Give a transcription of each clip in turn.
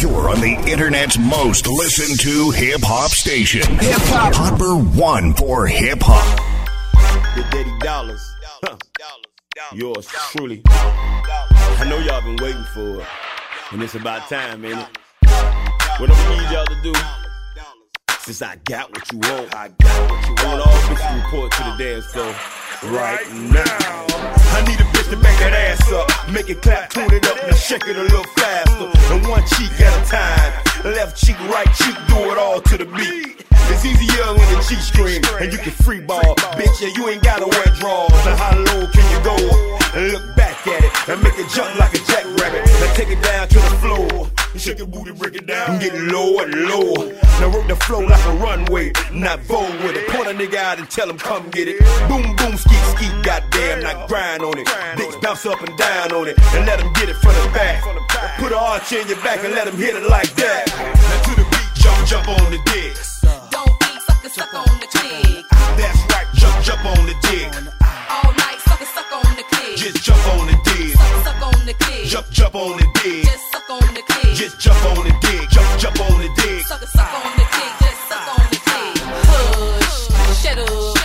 You're on the internet's most listened to hip hop station. Hip hop. Number one for hip hop. The Daddy Dollars. Yours truly. I know y'all been waiting for it. And it's about time, ain't it? What I'm need y'all to do, since I got what you want, I got what you want. All bitches report to the dance floor right now. I need a to back that ass up, make it clap, tune it up, and shake it a little faster. And one cheek at a time, left cheek, right cheek, do it all to the beat. It's easier when the cheek scream, and you can free ball, bitch. Yeah, you ain't gotta wear drawers. And how low can you go? Look back at it, and make it jump like a jackrabbit. Now take it down to the floor. Shake your booty, break it down. And get lower and lower. Now work the flow like a runway, not vogue with it. Point a nigga out and tell him come get it. Boom, boom, skeet, skeet, goddamn, not grind on it. Dicks bounce up and down on it, and let him get it from the back. Put an arch in your back and let him hit it like that. Now to the beat, jump, jump on the dicks. Don't be sucker, suck on the click. That's right, jump, jump on the dick. All night, sucker, suck on click. Just jump on the dick. Suck on the click. Jump, jump on the dick. Just suck on the click. Just jump on the dick. Jump, jump on the dick. Sucker, suck on the click. Just suck on the click. Hush, shut up.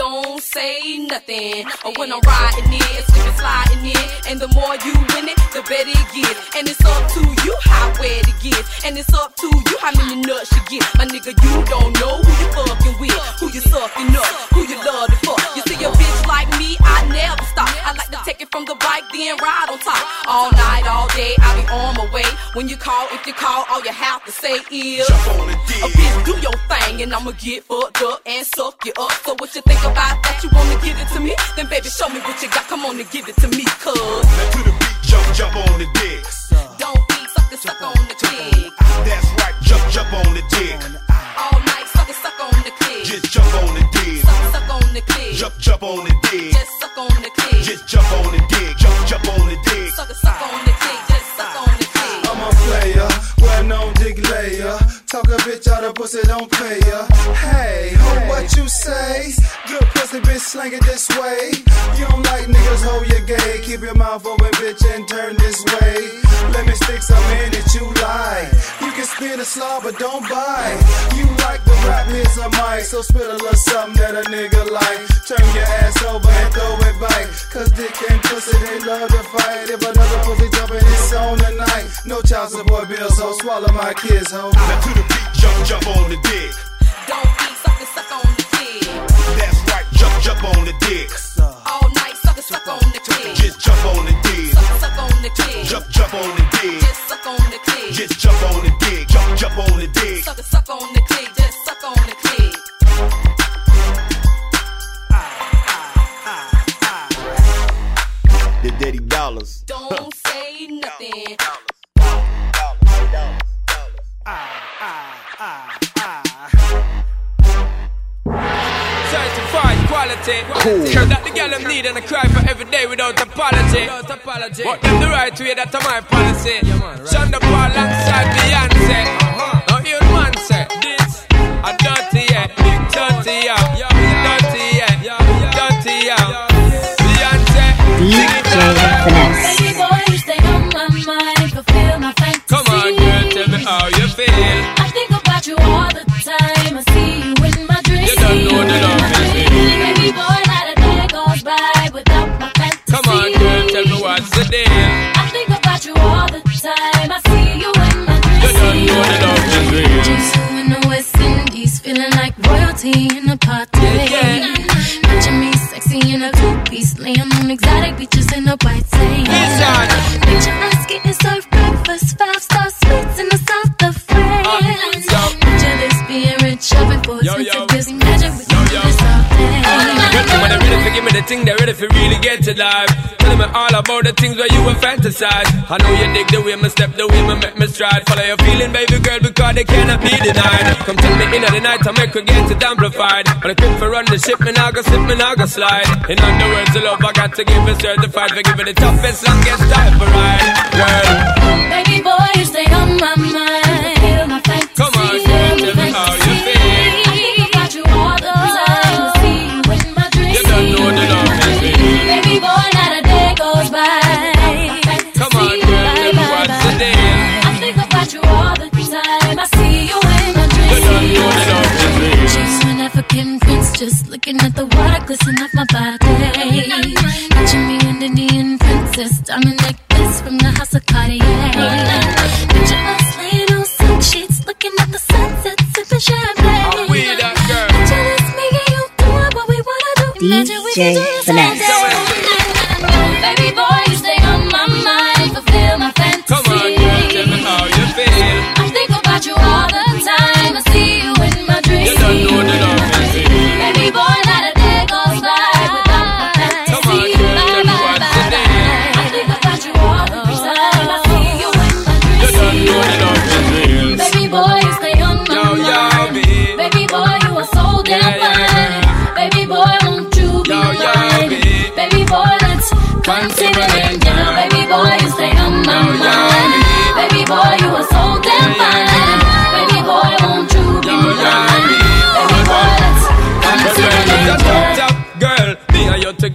Don't say nothing. Or when I'm riding it, slipping, sliding it. And the more you win it, the better it gets. And it's up to you how wet it gets. And it's up to you how many nuts you get. My nigga, you don't know who you fucking with, who you sucking up, who you love to fuck. You see a bitch like me, I never stop. I like to take it from the bike, then ride on top. All night, all day, I be on my way. When you call, if you call, all you have to say is Jump on the dick. A bitch, do your thing, and I'ma get fucked up and suck you up. So what you think You wanna give it to me? Then baby, show me what you got. Come on and give it to me, cuz. Now to the beat, jump, jump on the dicks. Don't be sucker, suck on the click. That's right, jump, jump on the dick. All night, sucker, suck on the click. Just jump on the dick. Sucker, suck on the click. Jump, jump on the dick. Just suck on the click. Just jump on the dick. Jump, jump on the dick. Sucker, suck on the click. Just suck on the click. I'm a player, well known dick layer. Talk a bitch out of pussy, don't pay ya. Hey, ho, what you say? Good pussy, bitch, slang it this way. You don't like niggas, hold your gay. Keep your mouth open, bitch, and turn this way. Let me stick some in it you like. You can spit a slaw, but don't bite. You like rap, here's a mic. So spit a little something that a nigga like. Turn your ass over and throw it back. Cause dick and pussy, they love to fight. If another pussy jumping, it's on tonight. No child support bills, so swallow my kids, ho. Now to the beat, jump, jump on the dick. Don't be sucker, suck on the click. That's right, jump, jump on the dicks. All night, sucker, suck on the click. Just jump on the dick. On the click. Jump, jump on the dick. Just suck on the click. Just jump on the dick. Jump, jump on the dick. Sucker, suck on the click. Just suck on the click. The Daddy Dollars. Don't say nothing. Certified quality. Cool. That the girl them need and I cry for every day without apology. But them the right way, that's my policy. Sean da Paul alongside Beyonce. Now you man say this. A dirty yeah, big dirty yeah, dirty yeah, dirty yeah. Beyonce. Finesse. Fantasy. Come on, girl, tell me how you feel. I think about you all the time. I see you in my dreams. You don't know the love get to life. Tell me all about the things where you were fantasize. I know you dig the way me step, the way me make me stride. Follow your feeling, baby girl, because they cannot be denied. Come tell me in the night, I make her get it amplified. But I quit for run the ship, me now slip, me now slide. In other words, the love I got to give is certified for giving the toughest, longest time for ride. Girl, Baby boy, you stay on my mind. Just looking at the water glisten off my body. Me Indian princess, diamond necklace from the house of Cartier. Picture us laying on silk sheets, looking at the sunset, sipping champagne. Picture me and you doing what we wanna do. Imagine we do.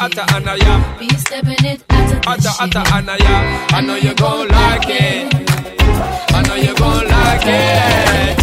hotter and Be stepping it hotter, hotter and I am. I know you gon' like it. I know you gon' like it.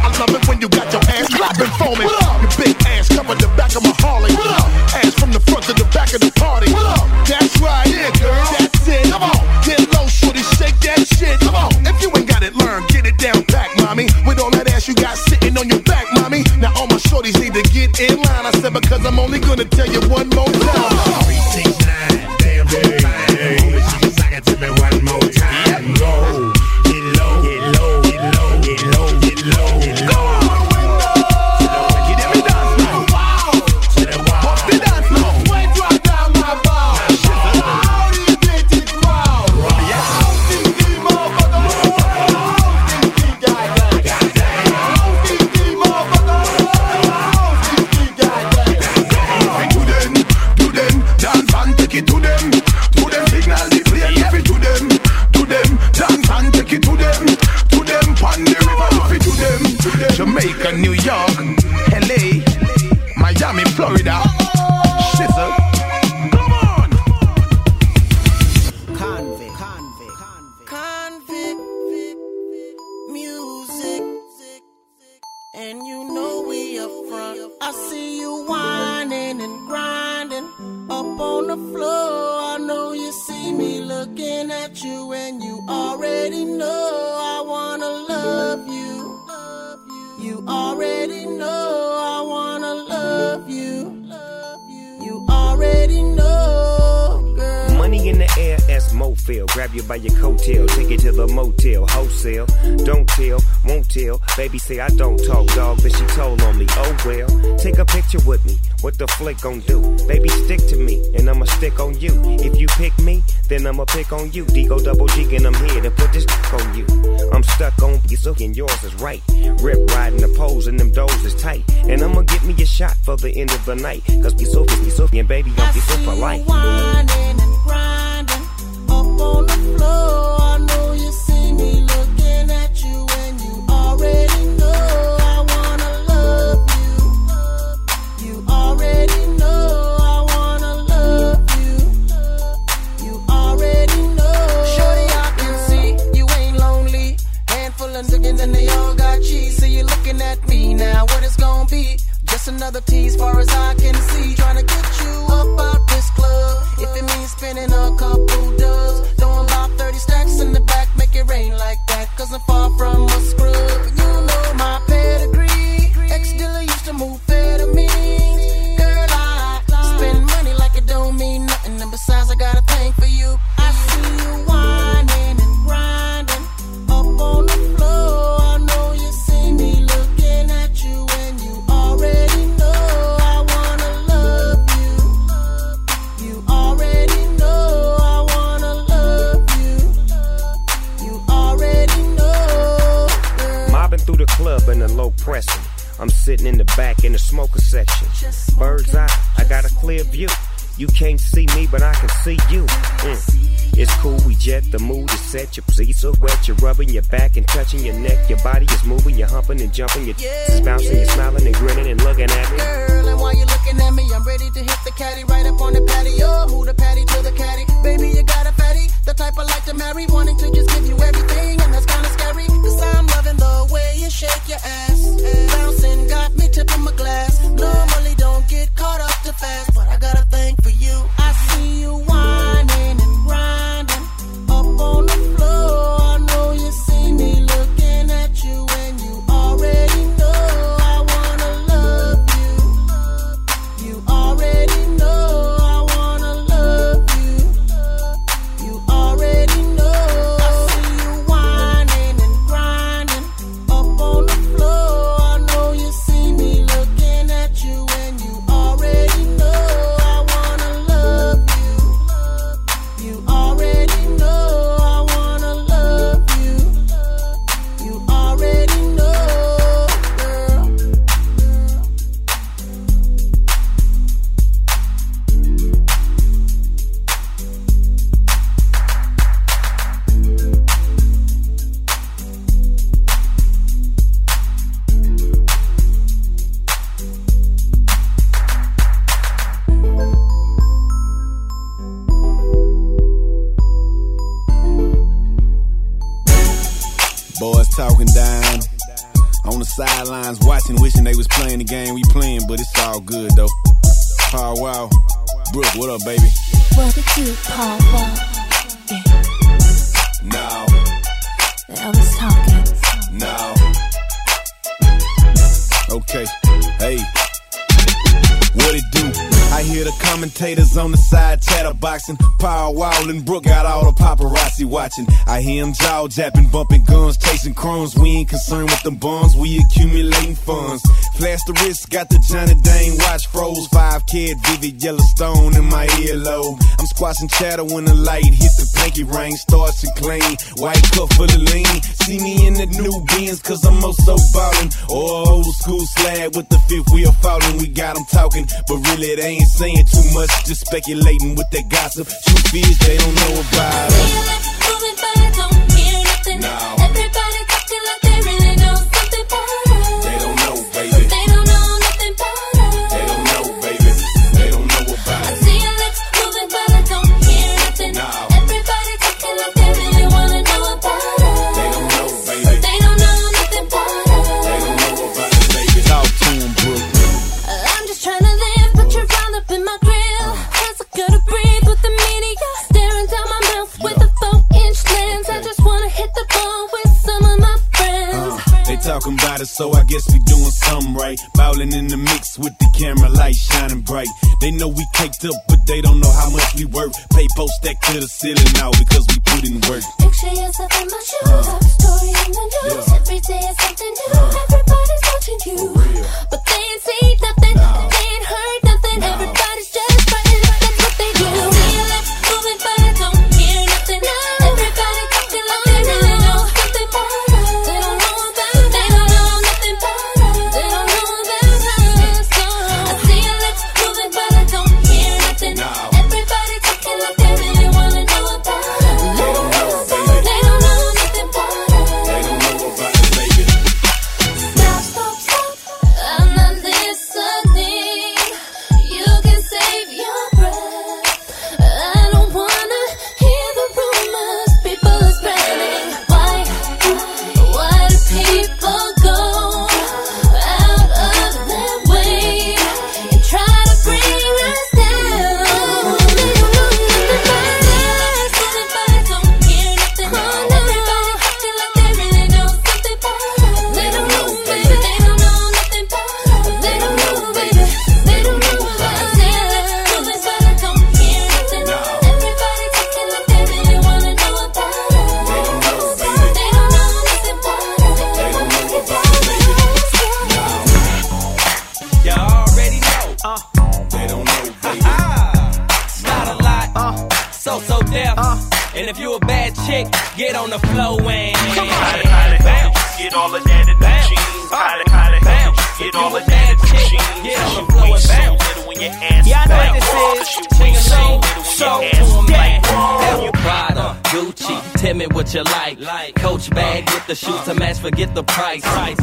I love it when you got your ass clapping, me. If you pick me, then I'ma pick on you. Digo double G, and I'm here to put this on you. I'm stuck on you, so and yours is right. Rip riding the poles, and them doors is tight. And I'ma get me a shot for the end of the night. Cause be so, be so, and baby, I'll be so for life. Whining and grinding up on the floor. Looking at me now. What it's gonna be? Just another tease, far as I can see. Trying to get you up out this club. If it means spending a couple dubs, throwing about 30 stacks in the back, make it rain like that. Cause I'm far from touching your neck. Your body is moving, you're humping and jumping, your is bouncing, you're smiling and grinning and looking at me. Girl, and while you're looking at me, I'm ready to hit the caddy right up on the patio. Move the patty to the caddy. Baby, you got a fatty. The type I like to marry, wanting to just give you everything, and that's kinda scary. Cause I'm loving the way you shake your ass. Japping, bumping guns, chasing crumbs. We ain't concerned with them bums, we accumulating funds. Flash the wrist, got the Johnny Dang watch froze. Five kid, vivid Yellowstone in my earlobe. I'm squashing chatter when the light hits the pinky ring. Starts to clean, white cup full of lean. See me in the new beans, cause I'm oh also ballin'. Or old school slab with the fifth wheel falling. We got them talking, but really they ain't saying too much. Just speculating with that gossip. True fears they don't know about. Hear guess we doing something right. Bowling in the mix with the camera light shining bright. They know we caked up, but they don't know how much we work. Pay post stack to the ceiling now because we put in work. Picture yourself in my shoes. Have a story in the news. Every day is something new. Everybody's watching you. But forget the price. Mark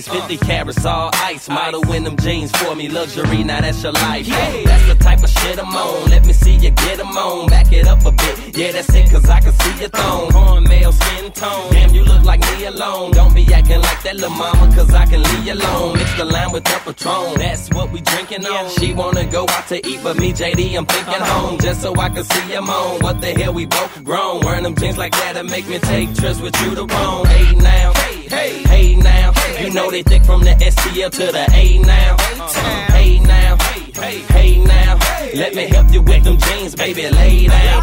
Shades, 50 carats all ice. Model in them jeans for me, luxury, now that's your life. Yeah. That's the type of shit I'm on. Let me see you get 'em on. Back it up a bit. Yeah, that's it, cause I can see your thong. Cornmeal skin tone. Damn, you look like me alone. Don't be acting like that little mama, cause I can leave you alone. Mix the lime with the Patron. That's what we drinking on. She wanna go out to eat, but me, JD, I'm thinking home. Just so I can see him on. What the hell, we both grown. Wearing them jeans like that, it make me take trips with you to Rome. Hey now, hey, hey, hey now. You know they thick from the STL to the A now. Uh, Hey now, hey, hey, hey now. Let me help you with them jeans, baby, lay down.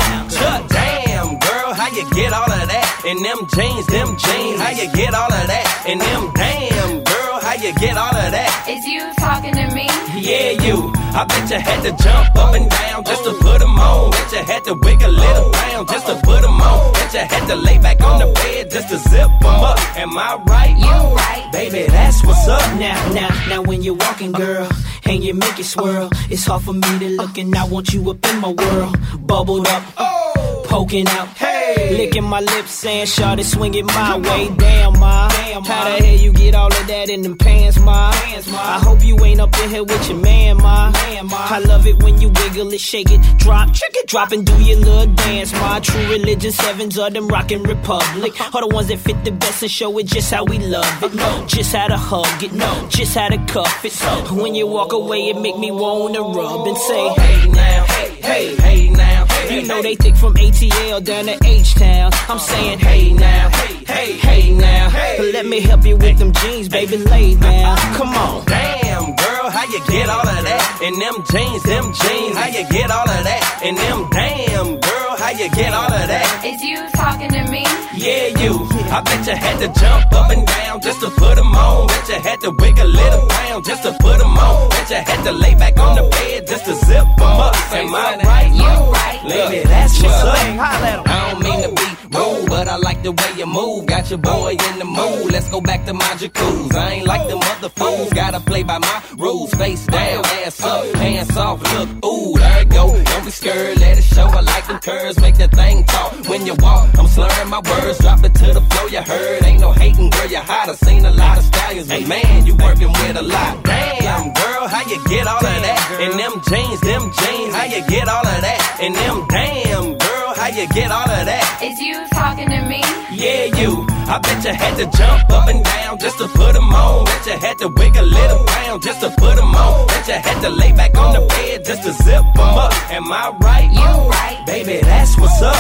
Damn, girl, how you get all of that? And them jeans, them jeans, how you get all of that? And them damn, how you get all of that? Is you talking to me? Yeah, you. I bet you had to jump up and down just to put 'em on. Bet you had to wiggle it around just to put 'em on. Bet you had to lay back on the bed just to zip 'em up. Am I right? You right. Baby, that's what's up. Now, now, now when you're walking, girl, and you make it swirl, it's hard for me to look and I want you up in my world. Bubbled up, oh. poking out, licking my lips, saying, Shawty, swing it my way. Damn, ma. How the hell you get all of that in them pants, ma? I hope you ain't up in here with your man, ma. I love it when you wiggle it, shake it, drop, trick it, drop, and do your little dance, ma. True religion, sevens of them rockin' republic. Uh-huh. Are the ones that fit the best and show it just how we love it. No, Just how to hug it, no, just how to cuff it. So when you walk away, it make me wanna rub and say, Hey now, hey, hey, hey now. You know they thick from ATL down to H Town. I'm saying, hey now, hey, hey, hey now. Hey. Let me help you with them jeans, baby, lay down. Come on. Damn, girl, how you get all of that? And them jeans, them jeans, how you get all of that? And them damn, how you get all of that? Is you talking to me? Yeah, you. I bet you had to jump up and down just to put 'em on. Bet you had to wiggle it around just to put 'em on. Bet you had to lay back on the bed just to zip 'em up. Am I right? You right. Baby, that's what's up. Holla at 'em. I don't mean to be rude, but I like the way you move. Got your boy in the mood. Let's go back to my jacuzzi. I ain't like them other fools. Gotta play by my rules. Face down, ass up, hands off. Look, ooh, there it go. Don't be scared, let it show. I like them curves, make that thing talk. When you walk, I'm slurring my words. Drop it to the floor, you heard. Ain't no hating, girl, you hot. I seen a lot of stallions, but man, you working with a lot. Damn, girl, how you get all of that? And them jeans, them jeans, how you get all of that? And them damn, girl, how you get all of that? Is you talking to me? Yeah, you. I bet you had to jump up and down just to put 'em on. Bet you had to wiggle it around just to put 'em on. Bet you had to lay back on the bed just to zip 'em up. Am I right? You oh, right. Baby, that's what's up.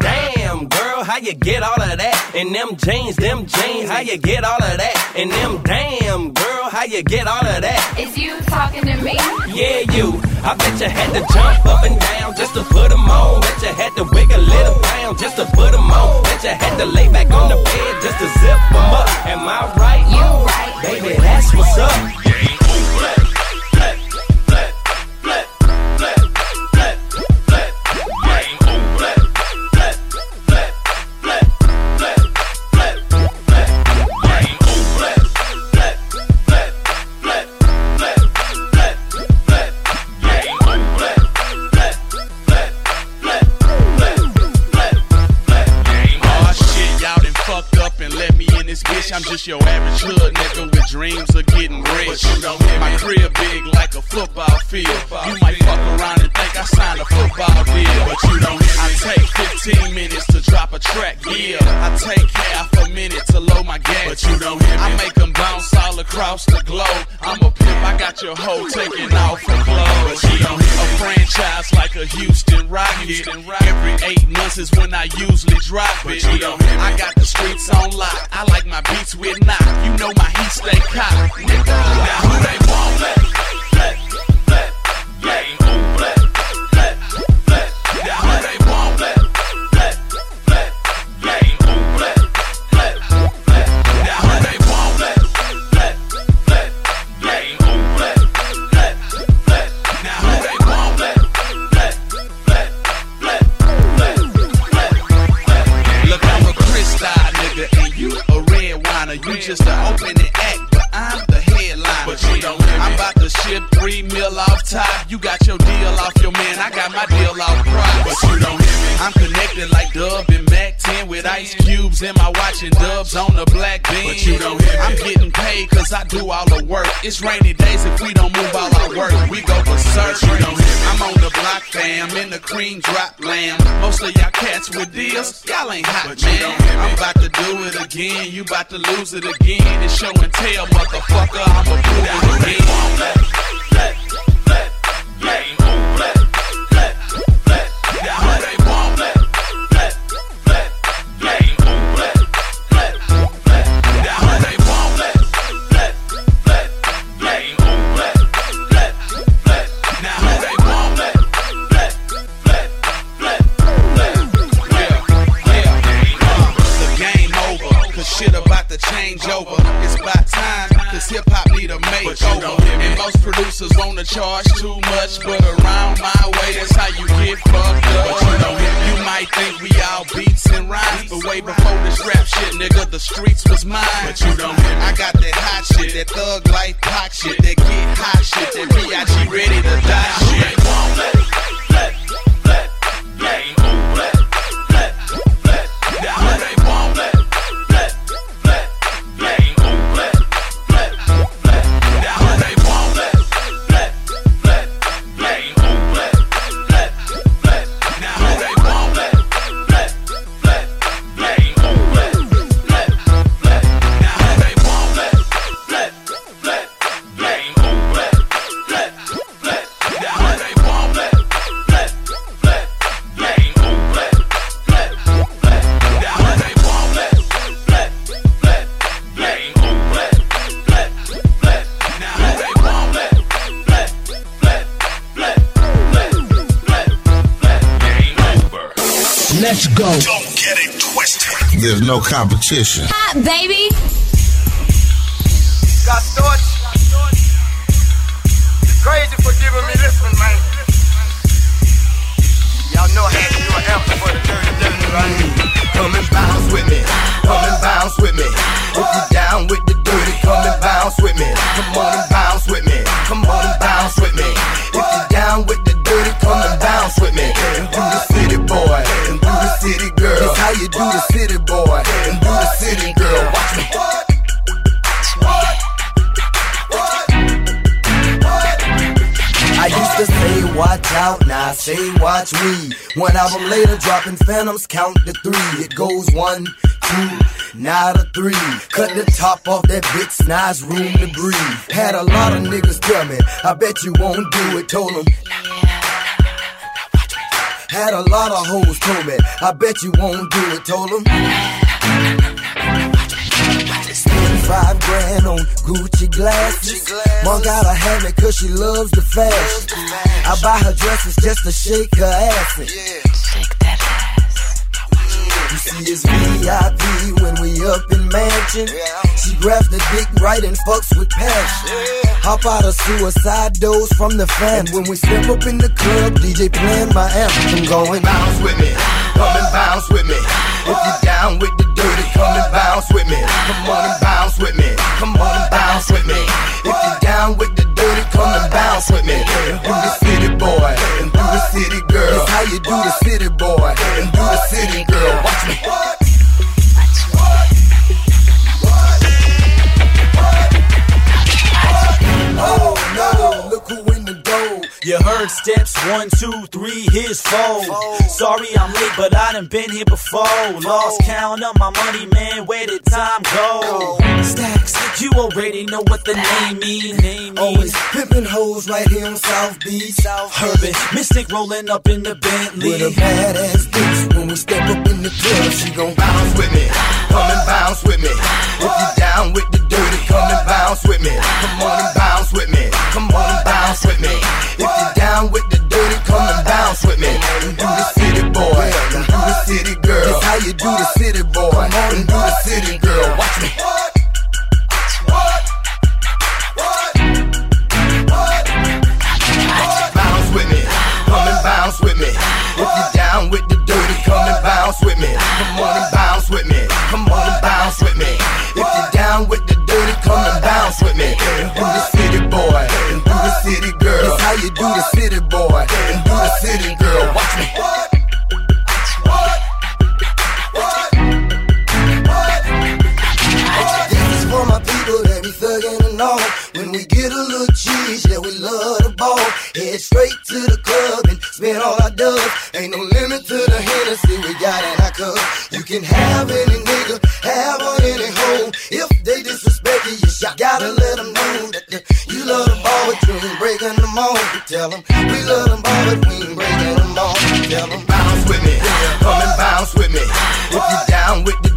Damn, girl, how you get all of that? And them jeans, them jeans, how you get all of that? And them damn, girl, how you get all of that? Is you talking to me? Yeah, you. I bet you had to jump up and down just to put 'em on. Bet you had to wiggle little round just to put 'em on. Bet you had to lay back on the bed just to zip 'em up. Am I right? You right. Baby, that's what's up. On the black beam. But you don't hear me. I'm getting paid cause I do all the work. It's rainy days if we don't move all our work. We go for search. You don't hear me. I'm on the block fam, in the cream drop lamb. Most of y'all cats with deals, y'all ain't hot, But you man. don't hear me. I'm about to do it again. You about to lose it again. It's show and tell, motherfucker. I'ma prove it again. Black, black, black, black, wanna charge too much, but around my way, that's how you get fucked up. But You might think we all beats and rhymes, but way before this rap shit, nigga, the streets was mine. But you don't hear me. I got that hot shit, that thug life pop shit, that get hot shit, that B.I.G. ready to die shit. Black, black, black, black, oh, black, black, black. Now who they want? Black, go. Don't get it twisted. There's no competition. Hi, baby. Got thoughts? Crazy for giving me this one, man. Y'all know I had to do an anthem for the dirty, dirty, right? Come and bounce with me. Come and bounce with me. If you down with the dirty, come and bounce with me. Come on and do the city boy. And do the city girl. Watch me. I used to say watch out, now I say watch me. One album later, dropping phantoms, count to three. It goes one, two, now to three. Cut the top off that bitch, it's room to breathe. Had a lot of niggas tell me, I bet you won't do it. Told them, Had a lot of hoes told me, I bet you won't do it, told them. Spend five grand on Gucci glasses. Mom gotta have it cause she loves the fashion. I buy her dresses just to shake her ass. in. See it's VIP when we up in mansion. She grabs the dick right and fucks with passion. Hop out of suicide dose from the fan. When we step up in the club, DJ playing my anthem. Going bounce with me, come and bounce with me. If you down with the dirty, come and bounce with me. Come on and bounce with me. Come on and bounce with me. If you down with the dirty, come and bounce with me. And do the city boy and do the city girl. It's how you do the city boy and do the city girl. Watch me. Oh no, look who in the door. You heard steps one, two, three, here's four. Sorry I'm late, but I done been here before. Lost count of my money, man. Where did time go? Stacks, you already know what the name mean. Always pimping hoes right here on South Beach. Urban Mystic rolling up in the Bentley. With a badass bitch when we step up in the club, she gon' bounce with me. Come and bounce with me. If you down with the dirty, come and bounce with me. Come on and bounce with me. You do the city boy, come on and do the city girl. Watch me. Bounce with me, come and bounce with me. If you down with the dirty, come and bounce with me. Come on and bounce with me. Come on and bounce with me. If you down with the dirty, come and bounce with me. And do the city boy and do the city girl. It's how you do the city boy and do the city girl. Yeah, we love the ball. Head straight to the club and spend all our dubs. Ain't no limit to the Hennessy we got in our cup. You can have any nigga, have on any hoe. If they disrespect you, you gotta let them know that you love the ball, but you ain't breaking them all. You tell them we love them ball, but we ain't breaking them all. You tell them bounce with me, come and bounce with me. If you down with the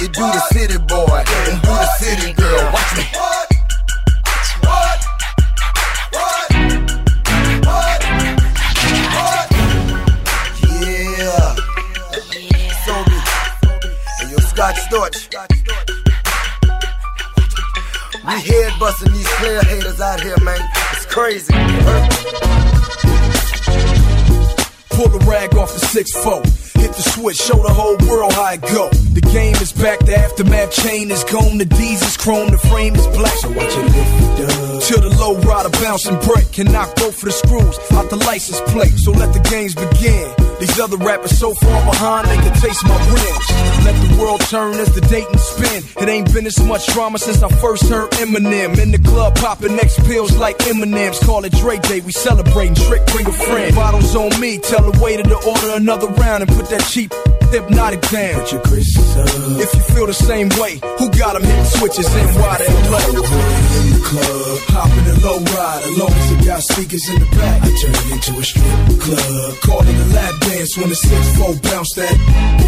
you do the city boy and do the city girl. Watch me. Yeah. And your Scotch. We head busting these player haters out here, man. It's crazy. Pull the rag off the 6-4. Hit the switch, show the whole world how it go. The game is back, the aftermath chain is gone, the D's is chrome, the frame is black. So watch it lift. Till the low rider bounce and break, can knock both of the screws out the license plate. So let the games begin. These other rappers so far behind, they can taste my rims. Let the world turn as the date and spin. It ain't been this much drama since I first heard Eminem. In the club, popping next pills like M&M's. Call it Dre Day, we celebrating. Trick, bring a friend. Bottles on me, tell the waiter to order another round and put that cheap hypnotic down. Put your Chris's up. If you feel the same way, who got them hitting switches and why they play? In the club, hopping a low ride, as long as it got speakers in the back. I turn it into a strip club. Call it a lap dance when the 6-4 bounce that.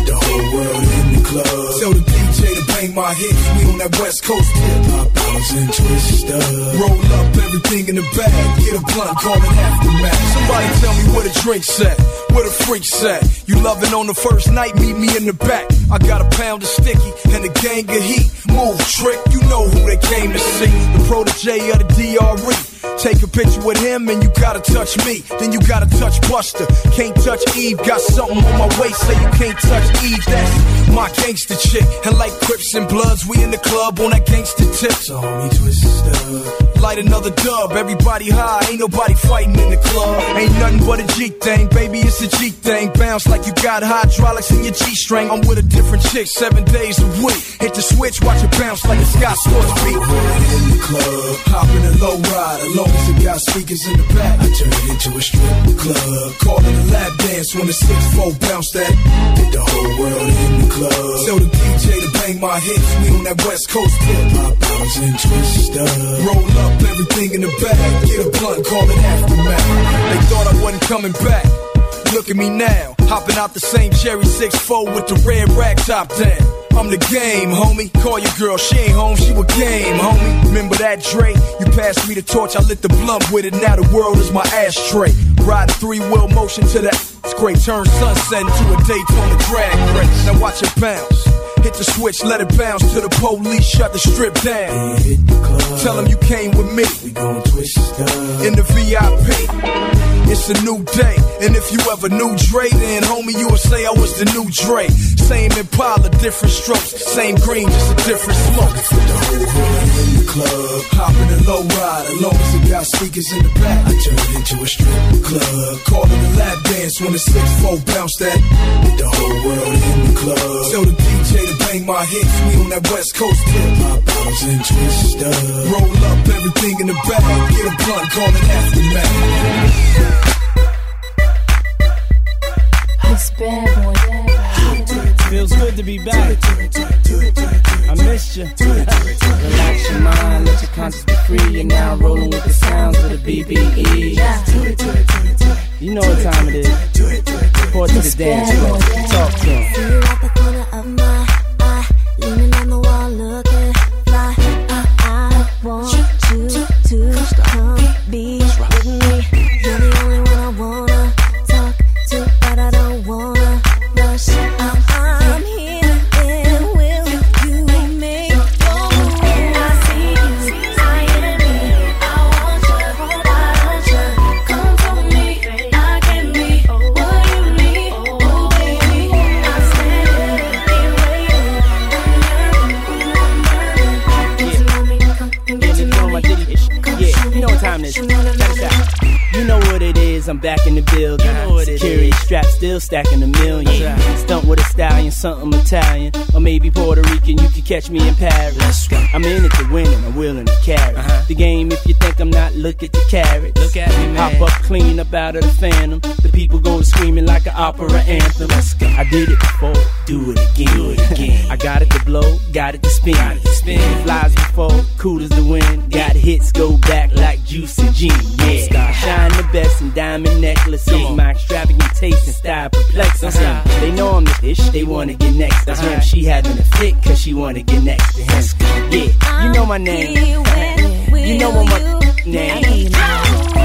The whole world in the club. Tell the DJ to bang my hits, we on that West Coast tip. Pop bounce and twist up. Roll up everything in the bag, get a blunt, call it aftermath. Somebody tell me where the drinks at, where the freaks at. You loving on the first night, meet me in the back. I got a pound of sticky and a gang of heat. Move trick, you know who they came to see. The protege of the DRE. Take a picture with him and you gotta touch me. Then you gotta touch Buster. Can't touch Eve. Got something on my waist, say you can't touch Eve. That's my gangster chick. And like Crips and Bloods, we in the club on that gangster tip. So homie, twist up. Light another dub. Everybody high, ain't nobody fighting in the club. Ain't nothing but a G thing, baby. It's a G thing. Bounce like you got hydraulics in your G string. I'm with a different chick seven days a week. Hit the switch, watch it bounce like a Scott Storch beat. In the club, hopping a low ride. As long as got speakers in the back, I turn it into a strip club. Call it a lap dance when the 6-4 bounce that. Get the whole world in the club. Tell the DJ to bang my hits. We on that West Coast tip. My bottles and twister. Roll up everything in the bag. Get a blunt, call it aftermath. They thought I wasn't coming back. Look at me now, hopping out the same Cherry 6-4 with the red rag top down. I'm the game, homie. Call your girl, she ain't home, she a game, homie. Remember that Dre? You passed me the torch, I lit the blunt with it. Now the world is my ashtray. Riding three wheel motion to that. It's great. Turn sunset into a Daytona drag race. Now watch it bounce. Hit the switch, let it bounce to the police, shut the strip down. Hit the club. Tell them you came with me. We gon' twist up. In the VIP. It's a new day, and if you ever knew Dre, then homie, you would say I was the new Dre. Same Impala, different strokes, same green, just a different smoke. The whole hood in the club, hop in a low ride, as long as it got speakers in the back. I turn it into a strip club, call it a lap dance when the 6-4 bounce that. Get the whole world in the club. Tell the DJ to bang my hits, we on that West Coast tip. My bottles and twister. Roll up everything in the bag, get a blunt, call it aftermath. It's bad boy. Feels good to be back. I missed you. Relax your mind, let your conscience be free. You're now rolling with the sounds of the BBE. You know what time it is. Report to the dance floor. Talk to 'em. Stacking a million. Stunt with a stallion, something Italian. Or maybe Puerto Rican, you can catch me in Paris. I'm in it to win and I'm willing to carry. Uh-huh. The game, if you think I'm not, look at the carrots. Look at me, man. Hop up clean up out of the phantom. The people go screaming like an opera anthem. I did it before, do it again. Do it again. I got it to blow, got it to spin. Got it to spin. Flies before, cool as the wind. Got hits, go back like Juicy G. Yeah. Shine the best in diamond necklaces. My extravagant taste and style perplexes them. They know I'm the ish, they wanna get next to him. She having a fit cause she wanna get next to him. Yeah, you know my name. You know what my name.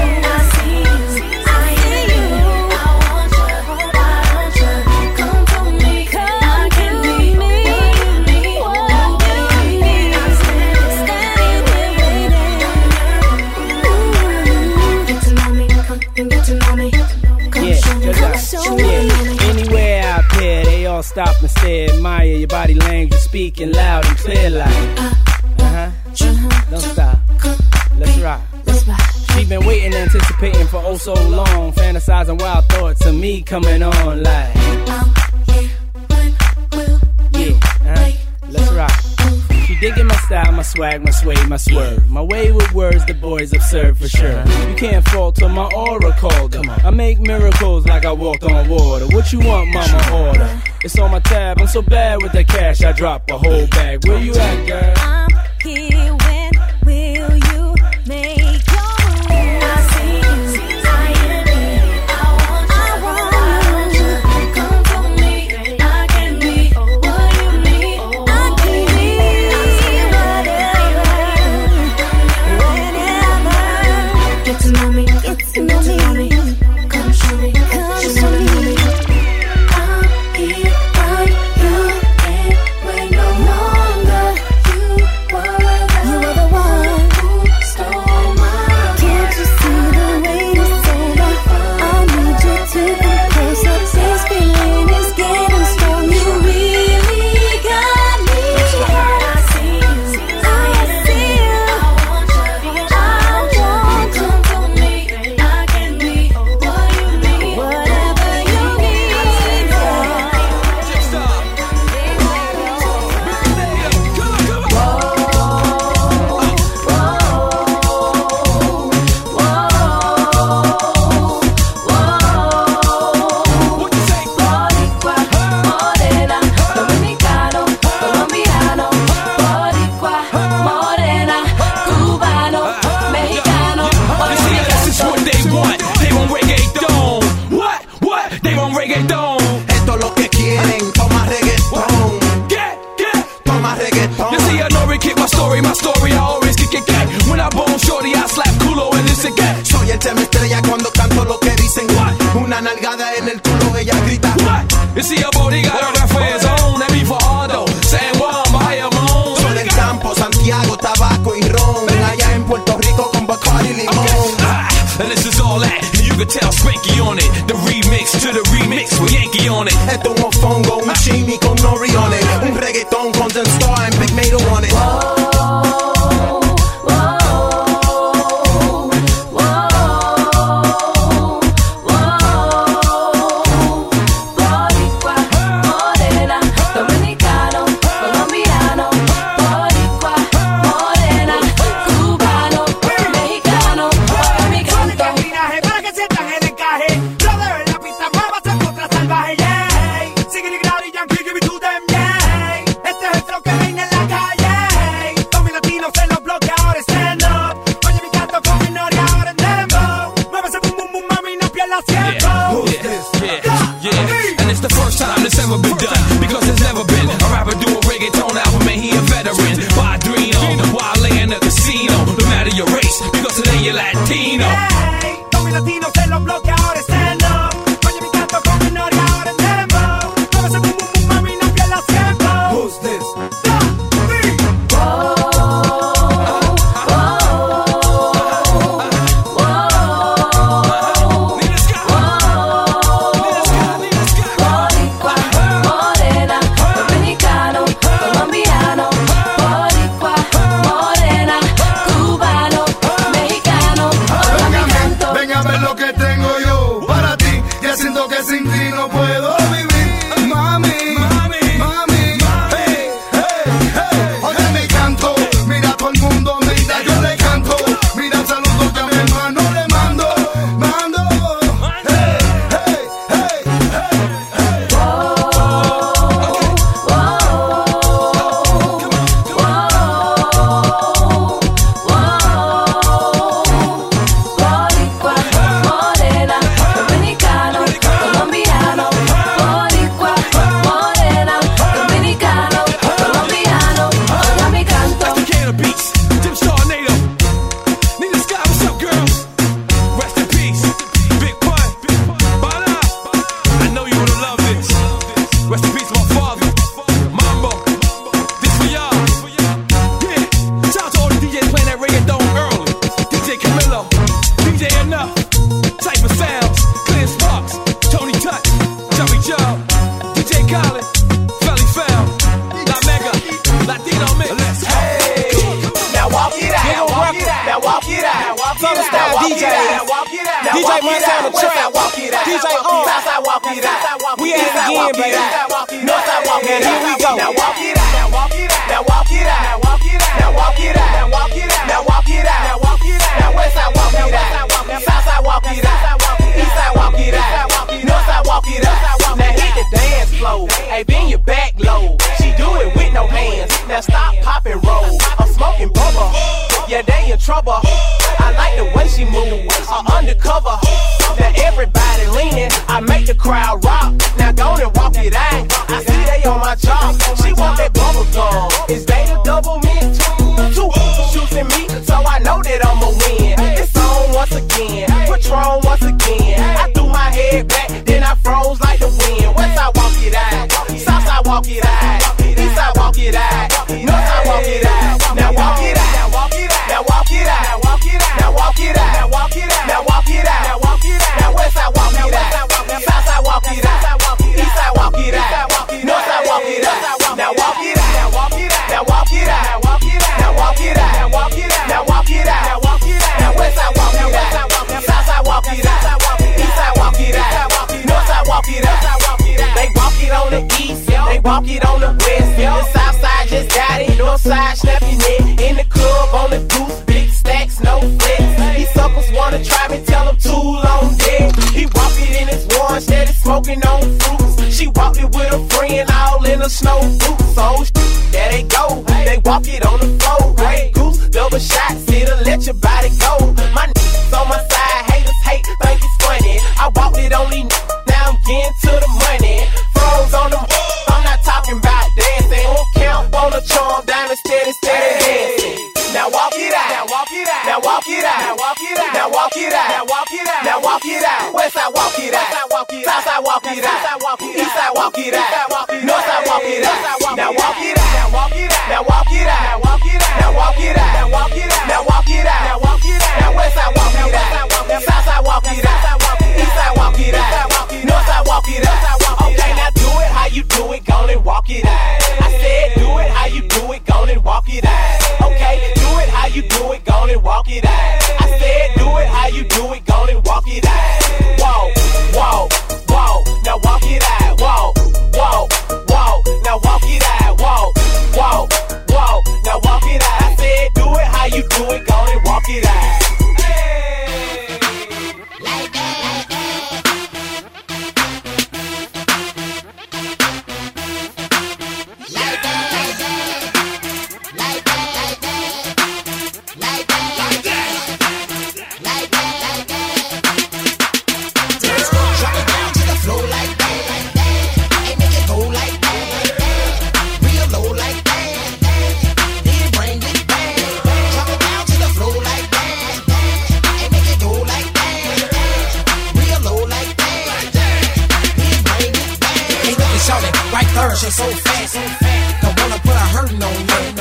They stop and stare, admire your body language, speaking loud and clear like. Uh huh. Don't stop. Let's rock. She been waiting, anticipating for oh so long, fantasizing wild thoughts of me coming on like. Yeah, uh-huh. Let's rock. She digging my style, my swag, my sway, my swerve. My way with words, the boys observe for sure. You can't falter my aura called her. I make miracles like I walked on water. What you want, mama? Order. It's on my tab. I'm so bad with the cash, I drop a whole bag. Where you at, girl? I'm here Spanky on it. The remix to the remix with Yankee on it. At the one phone go, Machine walk it on the west. The south side just got it, north side snap your neck. In the club on the goose, big stacks, no flex. These suckers wanna try me, tell them too long dead. He walked it in his one, steady smoking on fruits. She walked it with a friend, all in the snow. So fast, so fast. Don't wanna put a hurtin' on you.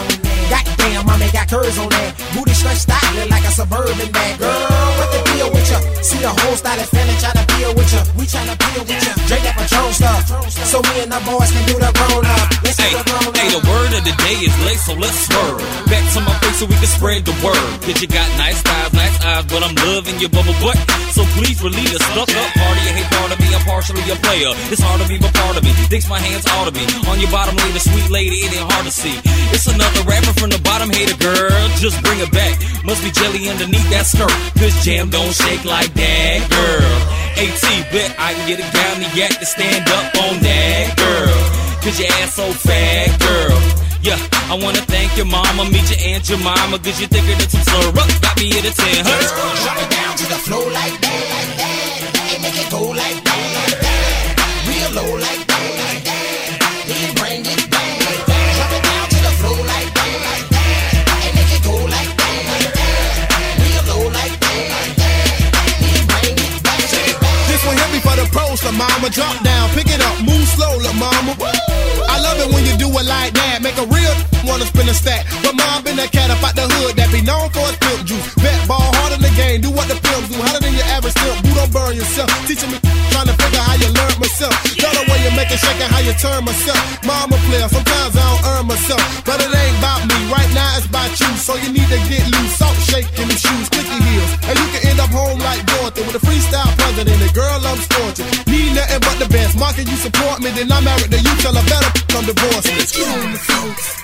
Goddamn, mommy got curves on that. Booty stretched out, look like a suburban bag. Girl, what the deal with ya? See the whole style of feeling, tryna deal with ya. We tryna deal with ya. Drink that Patron stuff, so me and the boys can do the grown up. Let's Hey, the grown up. hey, the word of the day is late, so let's swerve. Back to my face so we can spread the word. Cause you got nice nice eyes, but I'm loving your bubble butt. So please relieve the stuck up party. you hate part of me. I'm partially a player. It's hard to be, but part of me. Thinks my hands ought to be. On your bottom lay the sweet lady, it ain't hard to see. It's another rapper from the bottom, hater girl. Just bring it back. Must be jelly underneath that skirt. Cause jam don't shake like that, girl. AT, bet I can get a guy in yak to stand up on that, girl. Cause your ass so fat, girl. Yeah, I wanna thank your mama, meet your aunt, your mama, cause you're thicker than some syrup. Got me at a 10, huh? Drop it down to the floor like that, like that. And make it go like that, like that. Real low like that, like that. Then bring it back, like that. Drop it down to the floor like that, like that. And make it go like that, like that. Real low like that, like that. Then bring it back, This one hit me for the pros, la mama. Drop down, pick it up, move slow, la mama. I love it when you do it like that. Make a real wanna spin a stack. But mom been that cat up out the hood that be known for his pimp juice. Bet ball hard in the game, do what the pimps do. Harder than your average simp. Boo don't burn yourself. Teaching me, trying to figure how you learn myself. Love the way you make it shake and how you turn myself. Mama player, sometimes I don't earn myself. But it ain't about me. Right now it's about you. So you need to get loose. Salt shaking the shoes, clicky heels. And you can end up home like Dorothy with a freestyle president. The girl I'm nothing but the best. Marking you support me, then I'm married to you. Tell her better come divorce me. Get on the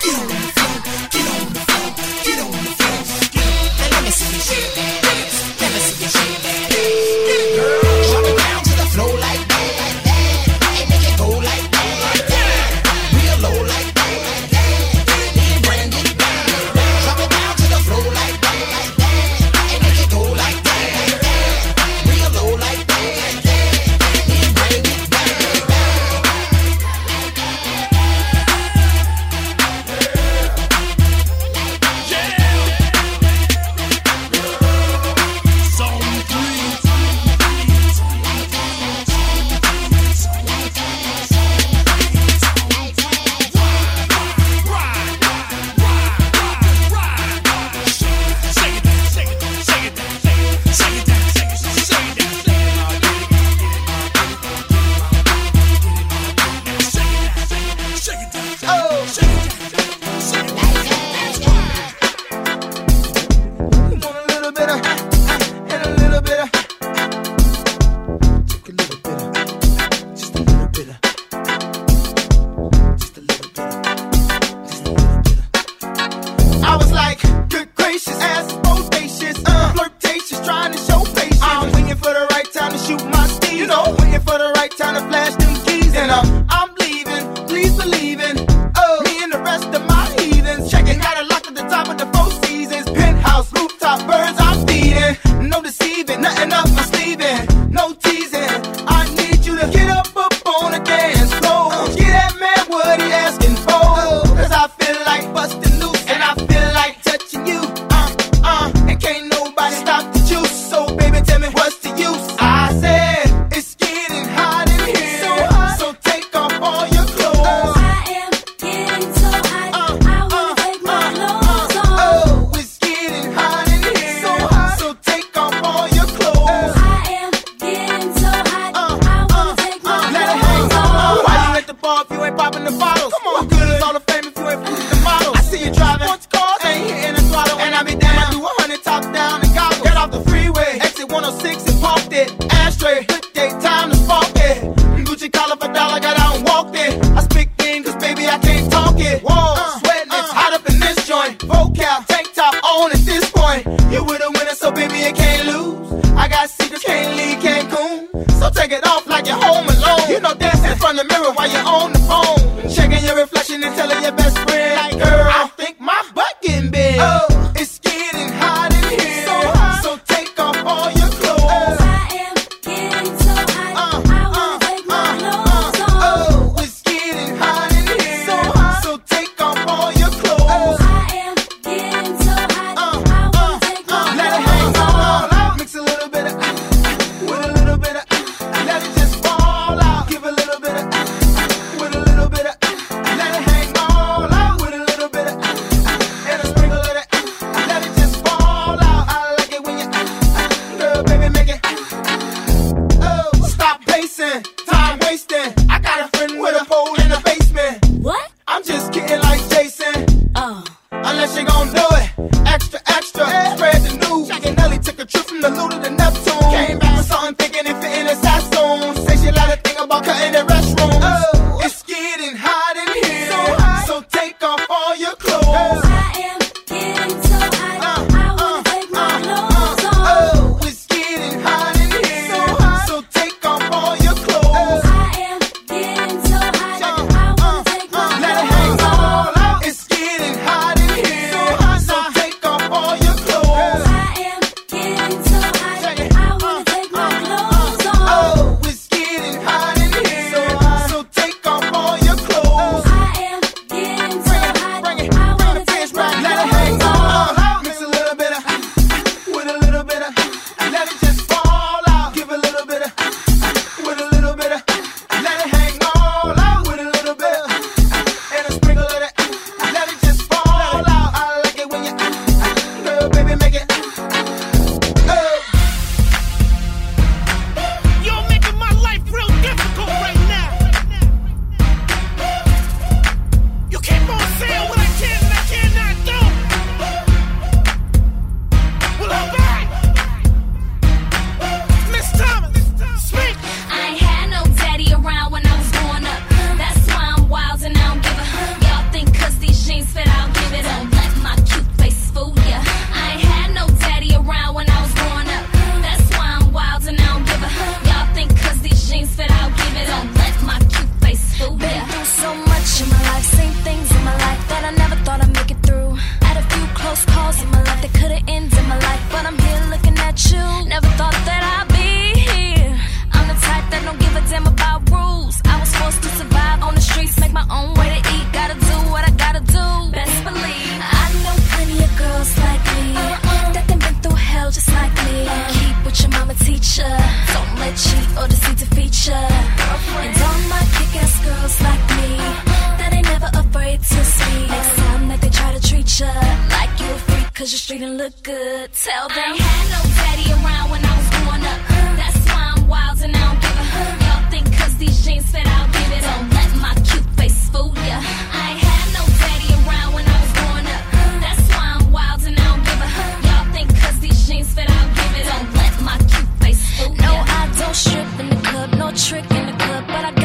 to time that they try to treat you like you a freak, cause you're straight and look good. Tell them. I had no daddy around when I was growing up. That's why I'm wild and I don't give a hoot. Y'all think cause these jeans fit, I'll give it Don't let my cute face fool ya. I had no daddy around when I was growing up. That's why I'm wild and I don't give a hoot. Y'all think cause these jeans fit, I'll give it Don't let my cute face fool ya. No, I don't strip in the club, no trick in the club, but I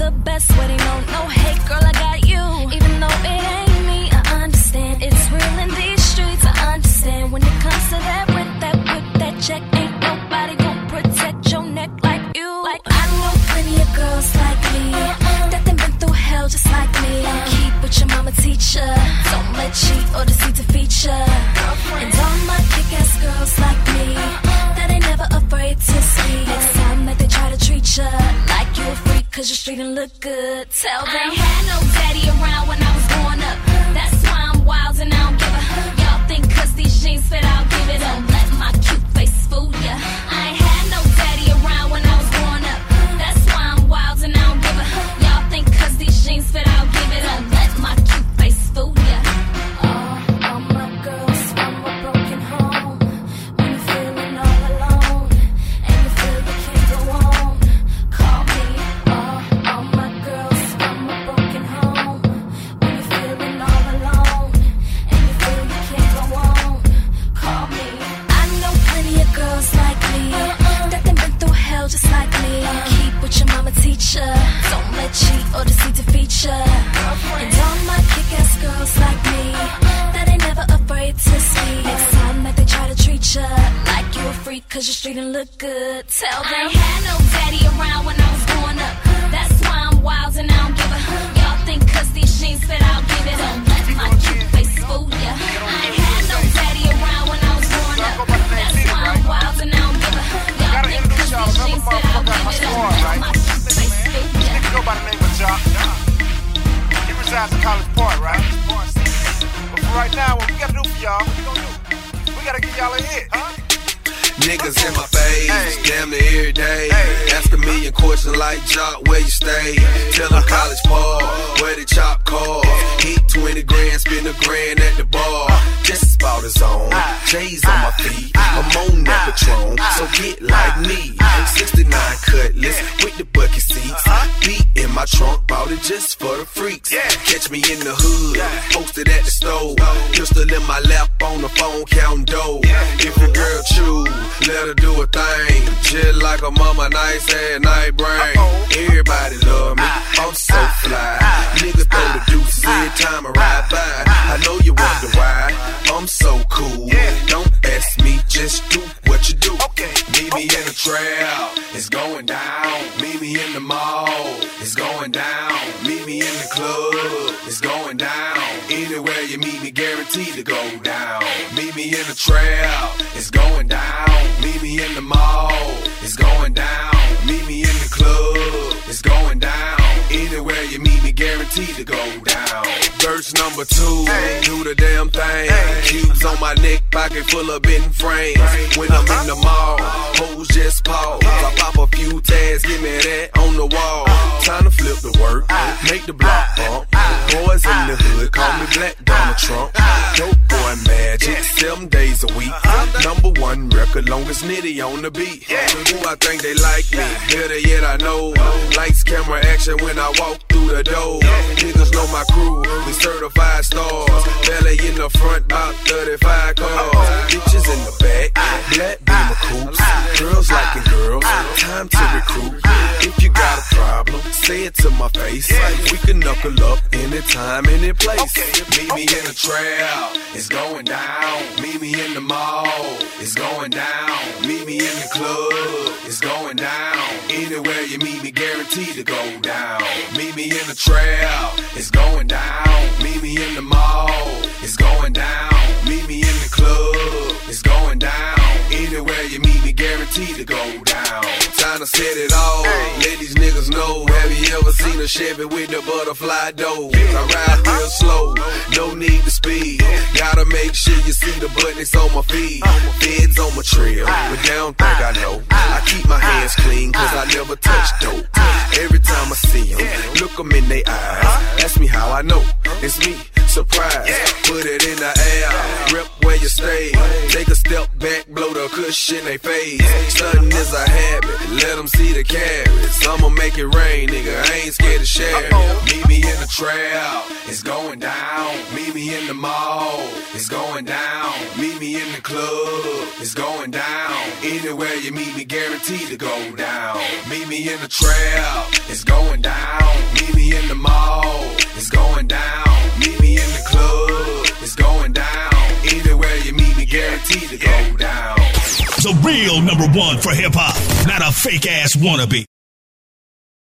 the best, sweating on no hate even look good. Tell them I had no daddy around when I was feeding look good. Tell them I ain't had no daddy around when I was growing up. That's why I'm wild and I don't give a. Y'all think cause these jeans fit, I'll give it up. Let my cute face fool ya. I ain't had no daddy around when I was growing up. That's why I'm wild and I don't give a. Y'all think cause these jeans fit, I'll give it up. Let my cute face fool ya. Nigga go by the name of Joc. He resides in College Park, right? But for right now, what we gotta do for y'all, what we gonna do? We gotta give y'all a hit, huh? Niggas in my face, damn near every day. Ask a million questions like Joc, where you stay? Tell them college park, where the chop cars. Hit 20 grand, spend a grand at the bar. Just about his own. Ah. J's on my ah. feet, ah. I'm on that Patron, so get like me. 69 cutlass with the bucket seats. Uh-huh. Beat in my trunk, bought it just for the freaks. Catch me in the hood, posted at the store. Pistol in my lap on the phone, counting dough. If your girl choose, let her do a thing. Just like a mama, nice and night brain. Everybody love me, I'm so fly. Niggas throw the deuces every time I ride by. I know you wonder why, I'm so cool. Don't ask me, just do what you do. Meet me in the trail, it's going down. Meet me in the mall, it's going down. Meet me in the club, it's going down. Anywhere you meet me, guaranteed to go down. Meet me in the trail, it's going down. Meet me in the mall, it's going down. Meet me in the club, it's going down. Anywhere you meet me, guaranteed to go down. Verse number two, do the damn thing. Cubes on my neck, pocket full of bitten frames. When I'm in the mall, hoes just pause. I pop a few tags, give me that on the wall. Time to flip the work, make the block bump. Boys in the hood, call me Black Donald Trump. Dope boy magic, seven days a week. Number one record, longest nitty on the beat. Who I think they like me, better yet I know. Lights, camera, action when I walk through the door. Niggas know my crew, we certified stars. Bentley in the front, about 35 cars. Bitches in the back, black beamer coupes. Girls liking girls, time to recruit. If you got a problem, say it to my face. We can knuckle up anytime, any place. Meet me in the trail, it's going down. Meet me in the mall, it's going down. Meet me in the club, it's going down. Anywhere you meet me, guaranteed to go down. Meet me in the trail, it's going down. Meet me in the mall, it's going down. Meet me in the club, it's going down. Anywhere you meet me, guaranteed to go down. Time to set it all. Let these niggas know. Have you ever seen a Chevy with the butterfly doors? I ride real slow, no need to speed. Gotta make sure you see the buttons on my feet. Feds on my trail, but they don't think I know. I keep my hands clean, cause I never touch dope. Every time I see them, look them in their eyes. Ask me how I know. It's me, surprise. Put it in the air, rip where you stay. Take a step back, blow the cushion they face. Sudden is a habit, let them see the carats. I'ma make it rain, nigga. I ain't scared to share. Meet me in the trail, it's going down. Meet me in the mall, it's going down. Meet me in the club, it's going down. Anywhere you meet me, guaranteed to go down. Meet me in the trail, it's going down. Meet me in the mall, it's going down. Meet me in the club, it's going down. Anywhere you meet me, guaranteed to go down. The real number one for hip hop, not a fake ass wannabe.